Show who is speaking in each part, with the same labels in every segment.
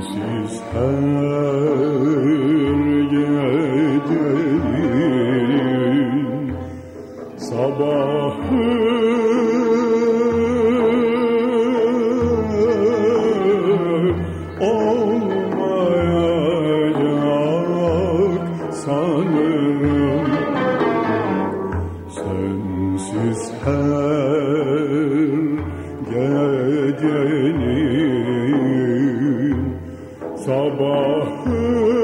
Speaker 1: Sensiz her gecenin sabahı olmayacak sanırım. Sensiz her gecenin sabahı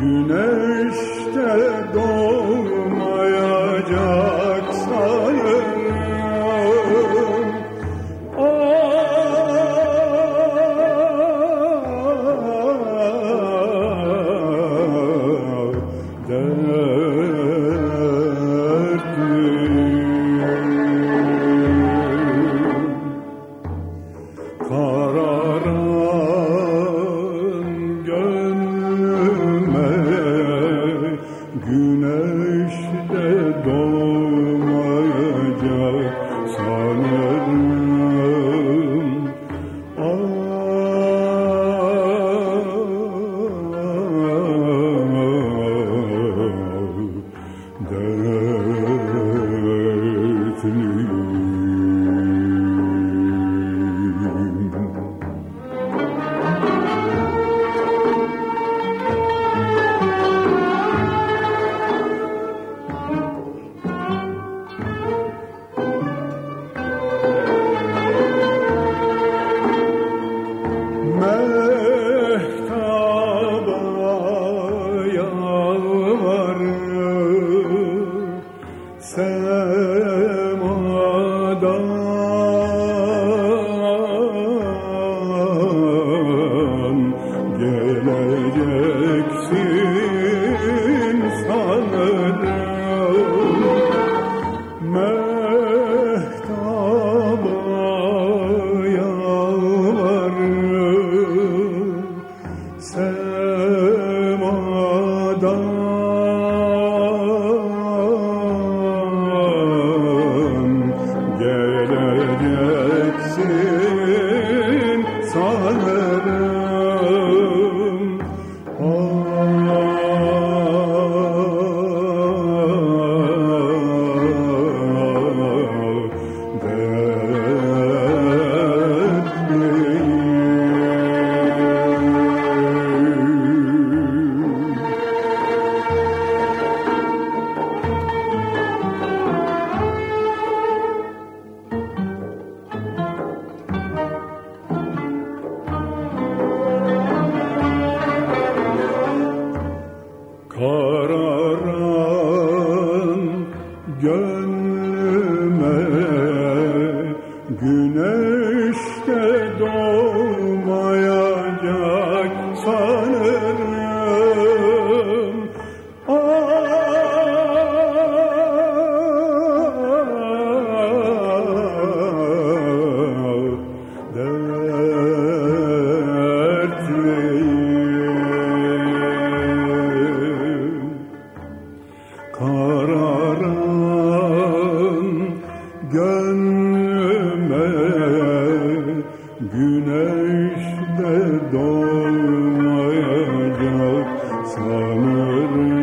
Speaker 1: güne sanırım gör Güneşte doğmayacak sanırım